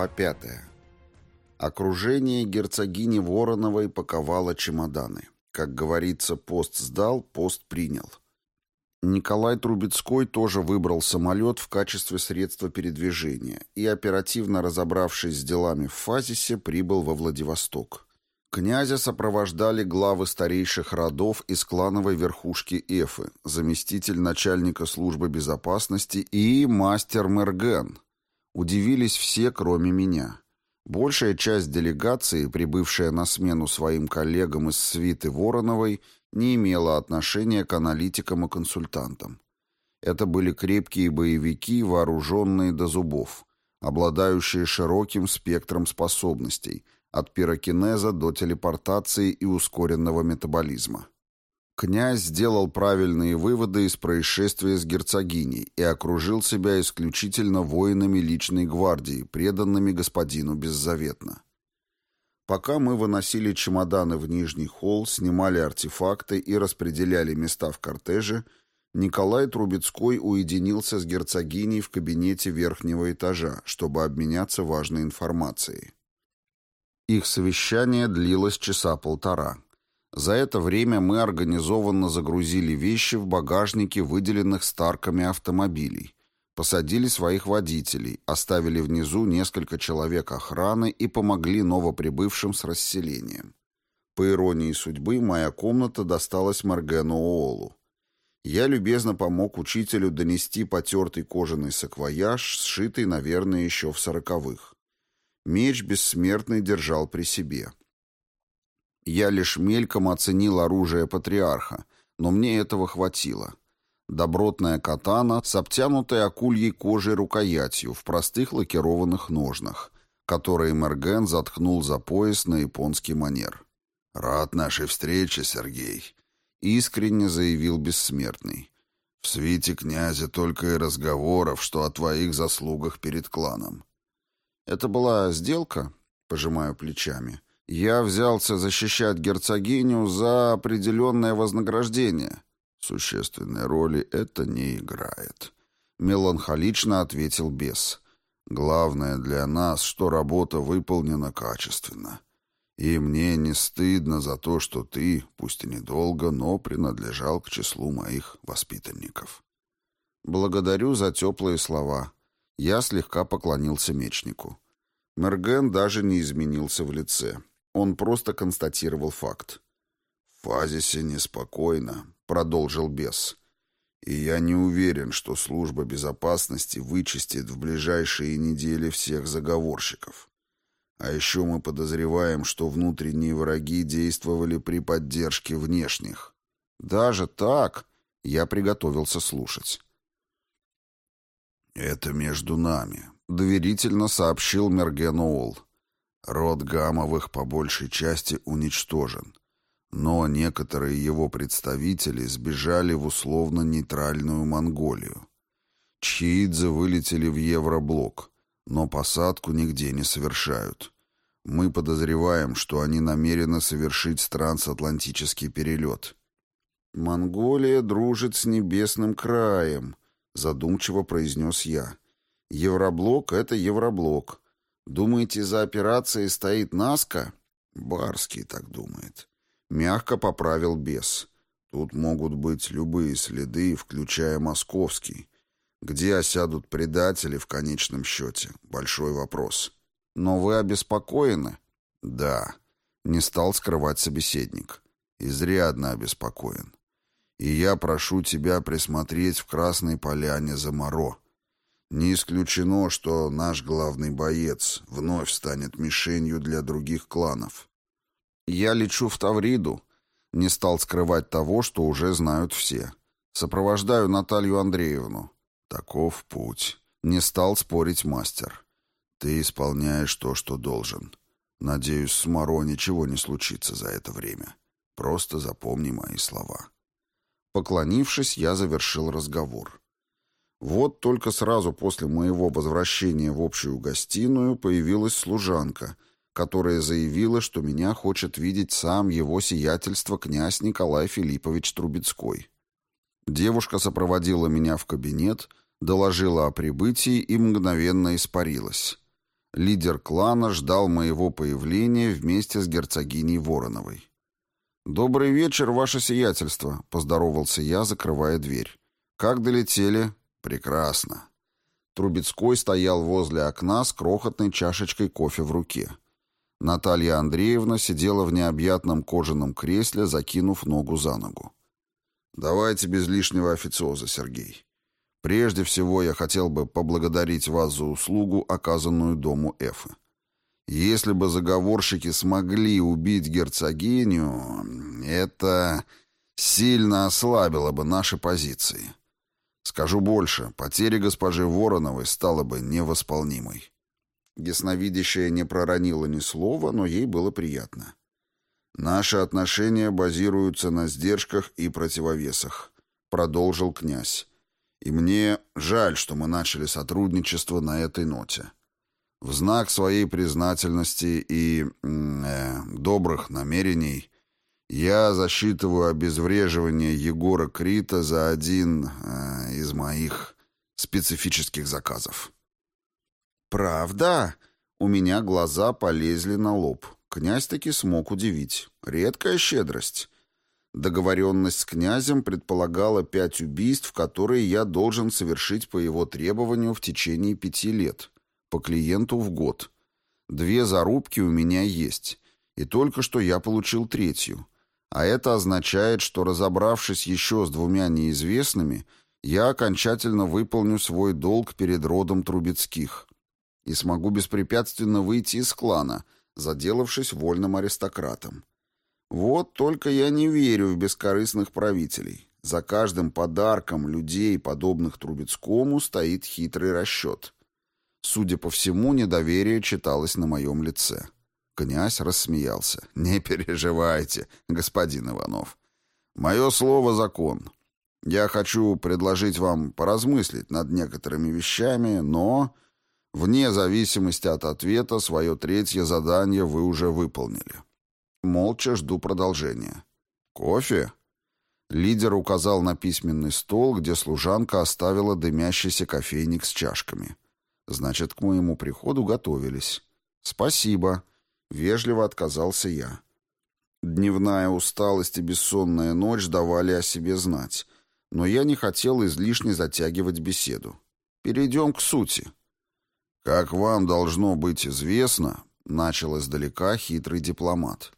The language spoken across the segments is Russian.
Глава пятая. Окружение герцогини Вороновой паковало чемоданы. Как говорится, пост сдал, пост принял. Николай Трубецкой тоже выбрал самолет в качестве средства передвижения и, оперативно разобравшись с делами в Фазисе, прибыл во Владивосток. Князя сопровождали главы старейших родов из клановой верхушки Эфы, заместитель начальника службы безопасности и мастер Мерген. Удивились все, кроме меня. Большая часть делегации, прибывшая на смену своим коллегам из свиты Вороновой, не имела отношения к аналитикам и консультантам. Это были крепкие боевики, вооруженные до зубов, обладающие широким спектром способностей, от пирокинеза до телепортации и ускоренного метаболизма. Князь сделал правильные выводы из происшествия с герцогиней и окружил себя исключительно воинами личной гвардии, преданными господину беззаветно. Пока мы выносили чемоданы в нижний холл, снимали артефакты и распределяли места в кортеже, Николай Трубецкой уединился с герцогиней в кабинете верхнего этажа, чтобы обменяться важной информацией. Их совещание длилось часа полтора. За это время мы организованно загрузили вещи в багажники выделенных Старками автомобилей, посадили своих водителей, оставили внизу несколько человек охраны и помогли новоприбывшим с расселением. По иронии судьбы, моя комната досталась Маргену Оолу. Я любезно помог учителю донести потертый кожаный саквояж, сшитый, наверное, еще в сороковых. Меч бессмертный держал при себе. Я лишь мельком оценил оружие патриарха, но мне этого хватило. Добротная катана с обтянутой акульей кожей рукоятью в простых лакированных ножнах, которые Мерген заткнул за пояс на японский манер. «Рад нашей встрече, Сергей», — искренне заявил бессмертный. «В свите князя только и разговоров, что о твоих заслугах перед кланом». «Это была сделка?» — пожимаю плечами. Я взялся защищать герцогиню за определенное вознаграждение. Существенной роли это не играет. Меланхолично ответил бес. Главное для нас, что работа выполнена качественно. И мне не стыдно за то, что ты, пусть и недолго, но принадлежал к числу моих воспитанников. Благодарю за теплые слова. Я слегка поклонился мечнику. Мерген даже не изменился в лице. Он просто констатировал факт. «В фазисе неспокойно», — продолжил бес. «И я не уверен, что служба безопасности вычистит в ближайшие недели всех заговорщиков. А еще мы подозреваем, что внутренние враги действовали при поддержке внешних. Даже так я приготовился слушать». «Это между нами», — доверительно сообщил Мерген. Род Гамовых по большей части уничтожен, но некоторые его представители сбежали в условно-нейтральную Монголию. Чиидзе вылетели в Евроблок, но посадку нигде не совершают. Мы подозреваем, что они намерены совершить трансатлантический перелет. «Монголия дружит с небесным краем», — задумчиво произнес я. «Евроблок — это Евроблок. Думаете, за операцией стоит Наска? Барский так думает. Мягко поправил бес. Тут могут быть любые следы, включая московский. Где осядут предатели в конечном счете? Большой вопрос. Но вы обеспокоены? Да. Не стал скрывать собеседник. Изрядно обеспокоен. И я прошу тебя присмотреть в Красной Поляне за Моро. Не исключено, что наш главный боец вновь станет мишенью для других кланов. Я лечу в Тавриду. Не стал скрывать того, что уже знают все. Сопровождаю Наталью Андреевну. Таков путь. Не стал спорить мастер. Ты исполняешь то, что должен. Надеюсь, с Моро ничего не случится за это время. Просто запомни мои слова. Поклонившись, я завершил разговор. Вот только сразу после моего возвращения в общую гостиную появилась служанка, которая заявила, что меня хочет видеть сам его сиятельство князь Николай Филиппович Трубецкой. Девушка сопроводила меня в кабинет, доложила о прибытии и мгновенно испарилась. Лидер клана ждал моего появления вместе с герцогиней Вороновой. «Добрый вечер, ваше сиятельство», — поздоровался я, закрывая дверь. «Как долетели?» «Прекрасно». Трубецкой стоял возле окна с крохотной чашечкой кофе в руке. Наталья Андреевна сидела в необъятном кожаном кресле, закинув ногу за ногу. «Давайте без лишнего официоза, Сергей. Прежде всего я хотел бы поблагодарить вас за услугу, оказанную дому Эфы. Если бы заговорщики смогли убить герцогиню, это сильно ослабило бы наши позиции. Скажу больше, потеря госпожи Вороновой стала бы невосполнимой. Ясновидящая не проронила ни слова, но ей было приятно. «Наши отношения базируются на сдержках и противовесах», — продолжил князь. «И мне жаль, что мы начали сотрудничество на этой ноте. В знак своей признательности и э, добрых намерений я засчитываю обезвреживание Егора Крита за один э, из моих специфических заказов». «Правда?» У меня глаза полезли на лоб. Князь таки смог удивить. Редкая щедрость. Договоренность с князем предполагала пять убийств, которые я должен совершить по его требованию в течение пяти лет, по клиенту в год. Две зарубки у меня есть, и только что я получил третью. А это означает, что, разобравшись еще с двумя неизвестными, я окончательно выполню свой долг перед родом Трубецких и смогу беспрепятственно выйти из клана — заделавшись вольным аристократом. Вот только я не верю в бескорыстных правителей. За каждым подарком людей, подобных Трубецкому, стоит хитрый расчет. Судя по всему, недоверие читалось на моем лице. Князь рассмеялся. «Не переживайте, господин Иванов. Мое слово — закон. Я хочу предложить вам поразмыслить над некоторыми вещами, но Вне зависимости от ответа, свое третье задание вы уже выполнили. Молча жду продолжения. Кофе? Лидер указал на письменный стол, где служанка оставила дымящийся кофейник с чашками. Значит, к моему приходу готовились. Спасибо. Вежливо отказался я. Дневная усталость и бессонная ночь давали о себе знать, но я не хотел излишне затягивать беседу. Перейдем к сути. «Как вам должно быть известно», — начал издалека хитрый дипломат,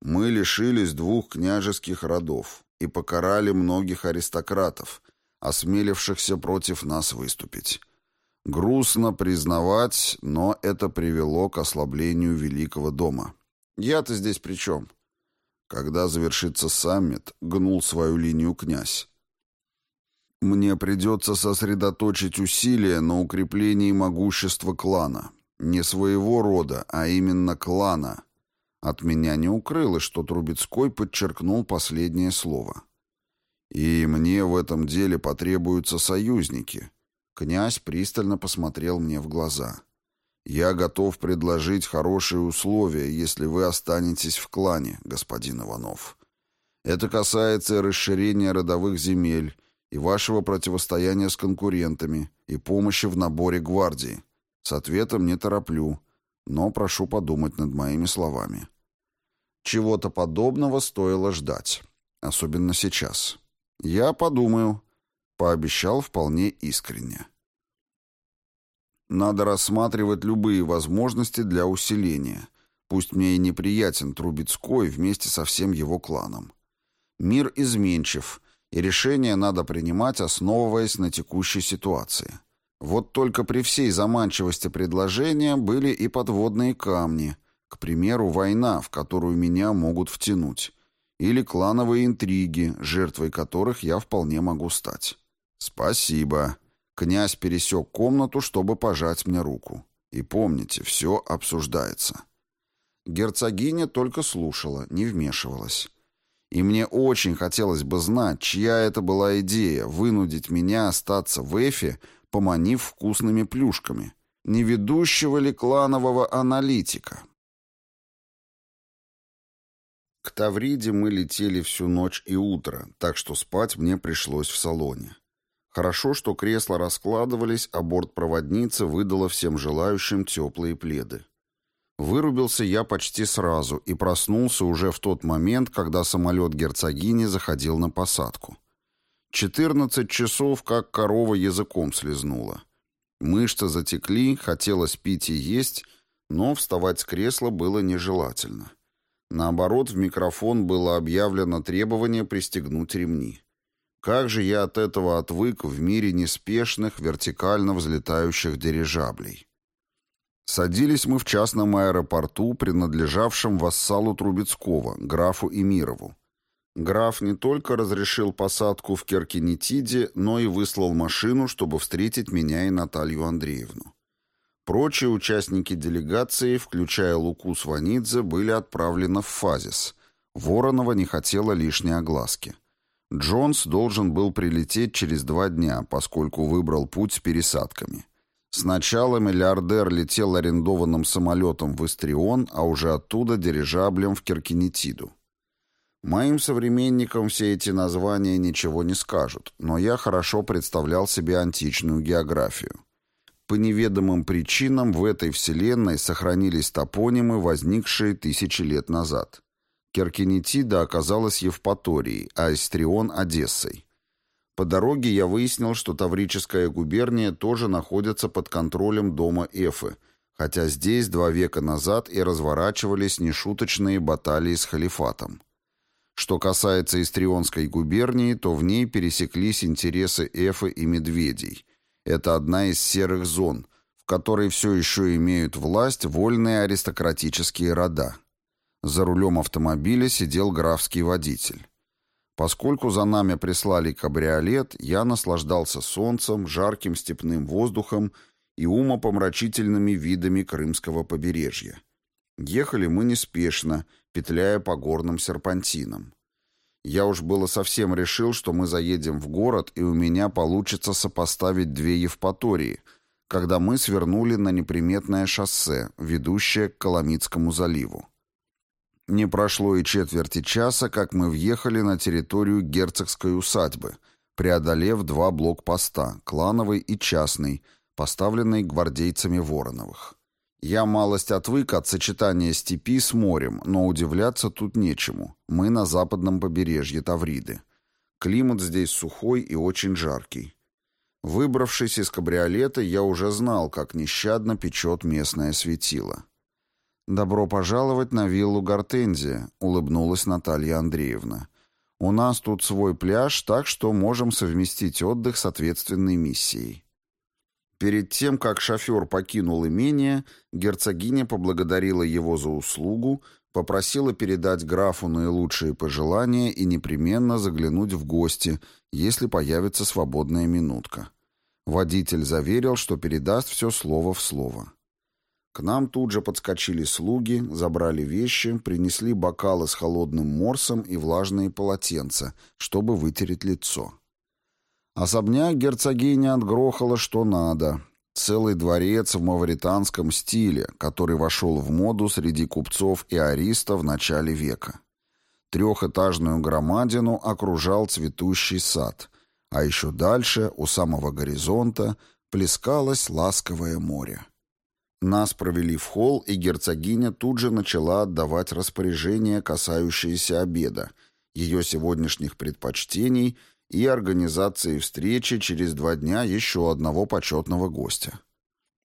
«мы лишились двух княжеских родов и покарали многих аристократов, осмелившихся против нас выступить. Грустно признавать, но это привело к ослаблению Великого дома. Я-то здесь при чем?» Когда завершится саммит, гнул свою линию князь. Мне придется сосредоточить усилия на укреплении могущества клана. Не своего рода, а именно клана. От меня не укрылось, что Трубецкой подчеркнул последнее слово. И мне в этом деле потребуются союзники. Князь пристально посмотрел мне в глаза. Я готов предложить хорошие условия, если вы останетесь в клане, господин Иванов. Это касается расширения родовых земель, и вашего противостояния с конкурентами, и помощи в наборе гвардии. С ответом не тороплю, но прошу подумать над моими словами. Чего-то подобного стоило ждать, особенно сейчас. Я подумаю, пообещал вполне искренне. Надо рассматривать любые возможности для усиления. Пусть мне и неприятен Трубецкой вместе со всем его кланом. Мир изменчив, и решение надо принимать, основываясь на текущей ситуации. Вот только при всей заманчивости предложения были и подводные камни, к примеру, война, в которую меня могут втянуть, или клановые интриги, жертвой которых я вполне могу стать. «Спасибо». Князь пересек комнату, чтобы пожать мне руку. И помните, все обсуждается. Герцогиня только слушала, не вмешивалась. И мне очень хотелось бы знать, чья это была идея вынудить меня остаться в Эфе, поманив вкусными плюшками. Не ведущего ли кланового аналитика? К Тавриде мы летели всю ночь и утро, так что спать мне пришлось в салоне. Хорошо, что кресла раскладывались, а бортпроводница выдала всем желающим теплые пледы. Вырубился я почти сразу и проснулся уже в тот момент, когда самолет герцогини заходил на посадку. Четырнадцать часов, как корова языком слезнула. Мышцы затекли, хотелось пить и есть, но вставать с кресла было нежелательно. Наоборот, в микрофон было объявлено требование пристегнуть ремни. Как же я от этого отвык в мире неспешных, вертикально взлетающих дирижаблей. Садились мы в частном аэропорту, принадлежавшем вассалу Трубецкого, графу Эмирову. Граф не только разрешил посадку в Керкинетиде, но и выслал машину, чтобы встретить меня и Наталью Андреевну. Прочие участники делегации, включая Луку Сванидзе, были отправлены в Фазис. Воронова не хотела лишней огласки. Джонс должен был прилететь через два дня, поскольку выбрал путь с пересадками. Сначала миллиардер летел арендованным самолетом в Истрион, а уже оттуда дирижаблем в Киркинетиду. Моим современникам все эти названия ничего не скажут, но я хорошо представлял себе античную географию. По неведомым причинам в этой вселенной сохранились топонимы, возникшие тысячи лет назад. Керкинетида оказалась Евпаторией, а Истрион – Одессой. По дороге я выяснил, что Таврическая губерния тоже находится под контролем дома Эфы, хотя здесь два века назад и разворачивались нешуточные баталии с халифатом. Что касается Истрионской губернии, то в ней пересеклись интересы Эфы и Медведей. Это одна из серых зон, в которой все еще имеют власть вольные аристократические рода. За рулем автомобиля сидел графский водитель. Поскольку за нами прислали кабриолет, я наслаждался солнцем, жарким степным воздухом и умопомрачительными видами крымского побережья. Ехали мы неспешно, петляя по горным серпантинам. Я уж было совсем решил, что мы заедем в город, и у меня получится сопоставить две Евпатории, когда мы свернули на неприметное шоссе, ведущее к Коломитскому заливу. Не прошло и четверти часа, как мы въехали на территорию герцогской усадьбы, преодолев два блокпоста, клановый и частный, поставленные гвардейцами Вороновых. Я малость отвык от сочетания степи с морем, но удивляться тут нечему. Мы на западном побережье Тавриды. Климат здесь сухой и очень жаркий. Выбравшись из кабриолета, я уже знал, как нещадно печет местное светило. «Добро пожаловать на виллу Гортензия», — улыбнулась Наталья Андреевна. «У нас тут свой пляж, так что можем совместить отдых с ответственной миссией». Перед тем, как шофер покинул имение, герцогиня поблагодарила его за услугу, попросила передать графу наилучшие пожелания и непременно заглянуть в гости, если появится свободная минутка. Водитель заверил, что передаст все слово в слово. К нам тут же подскочили слуги, забрали вещи, принесли бокалы с холодным морсом и влажные полотенца, чтобы вытереть лицо. Особняк герцогиня отгрохала что надо. Целый дворец в мавританском стиле, который вошел в моду среди купцов и аристов в начале века. Трехэтажную громадину окружал цветущий сад, а еще дальше, у самого горизонта, плескалось ласковое море. Нас провели в холл, и герцогиня тут же начала отдавать распоряжения, касающиеся обеда, ее сегодняшних предпочтений и организации встречи через два дня еще одного почетного гостя.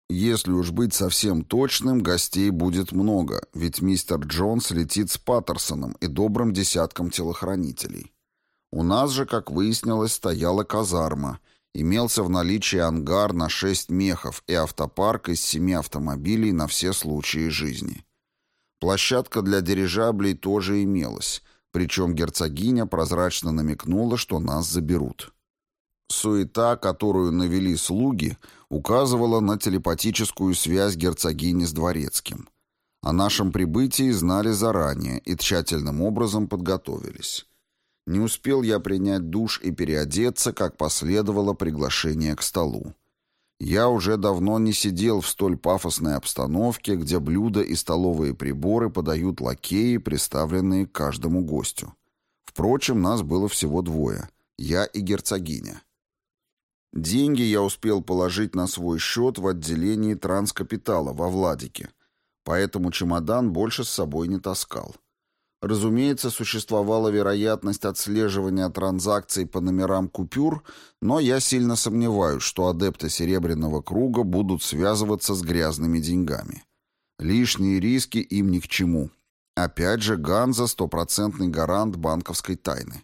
Если уж быть совсем точным, гостей будет много, ведь мистер Джонс летит с Паттерсоном и добрым десятком телохранителей. У нас же, как выяснилось, стояла казарма — Имелся в наличии ангар на шесть мехов и автопарк из семи автомобилей на все случаи жизни. Площадка для дирижаблей тоже имелась, причем герцогиня прозрачно намекнула, что нас заберут. Суета, которую навели слуги, указывала на телепатическую связь герцогини с дворецким. О нашем прибытии знали заранее и тщательным образом подготовились. Не успел я принять душ и переодеться, как последовало приглашение к столу. Я уже давно не сидел в столь пафосной обстановке, где блюда и столовые приборы подают лакеи, представленные каждому гостю. Впрочем, нас было всего двое — я и герцогиня. Деньги я успел положить на свой счет в отделении транскапитала во Владике, поэтому чемодан больше с собой не таскал. Разумеется, существовала вероятность отслеживания транзакций по номерам купюр, но я сильно сомневаюсь, что адепты Серебряного круга будут связываться с грязными деньгами. Лишние риски им ни к чему. Опять же, Ганза – стопроцентный гарант банковской тайны.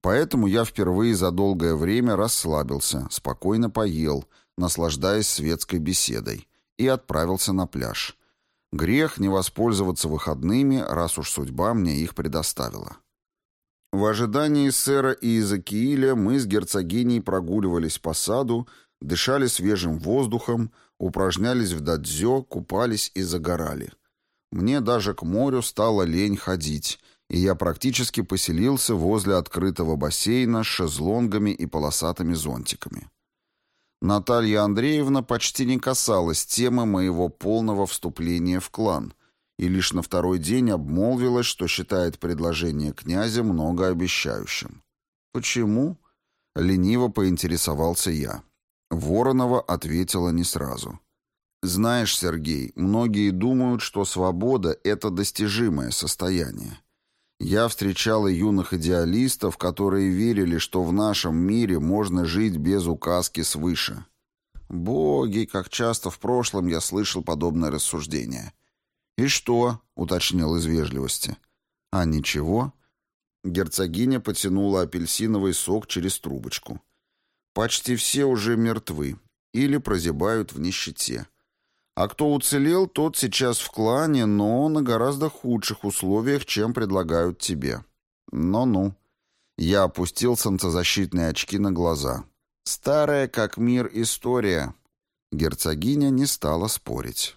Поэтому я впервые за долгое время расслабился, спокойно поел, наслаждаясь светской беседой, и отправился на пляж – Грех не воспользоваться выходными, раз уж судьба мне их предоставила. В ожидании сэра и Иезекииля мы с герцогиней прогуливались по саду, дышали свежим воздухом, упражнялись в дадзё, купались и загорали. Мне даже к морю стало лень ходить, и я практически поселился возле открытого бассейна с шезлонгами и полосатыми зонтиками. Наталья Андреевна почти не касалась темы моего полного вступления в клан и лишь на второй день обмолвилась, что считает предложение князя многообещающим. «Почему?» — лениво поинтересовался я. Воронова ответила не сразу. «Знаешь, Сергей, многие думают, что свобода — это достижимое состояние. Я встречал и юных идеалистов, которые верили, что в нашем мире можно жить без указки свыше. Боги, как часто в прошлом я слышал подобное рассуждение. «И что?» — уточнил из вежливости. «А ничего?» Герцогиня потянула апельсиновый сок через трубочку. «Почти все уже мертвы или прозябают в нищете. А кто уцелел, тот сейчас в клане, но на гораздо худших условиях, чем предлагают тебе. Ну-ну. Я опустил солнцезащитные очки на глаза. Старая как мир история. Герцогиня не стала спорить.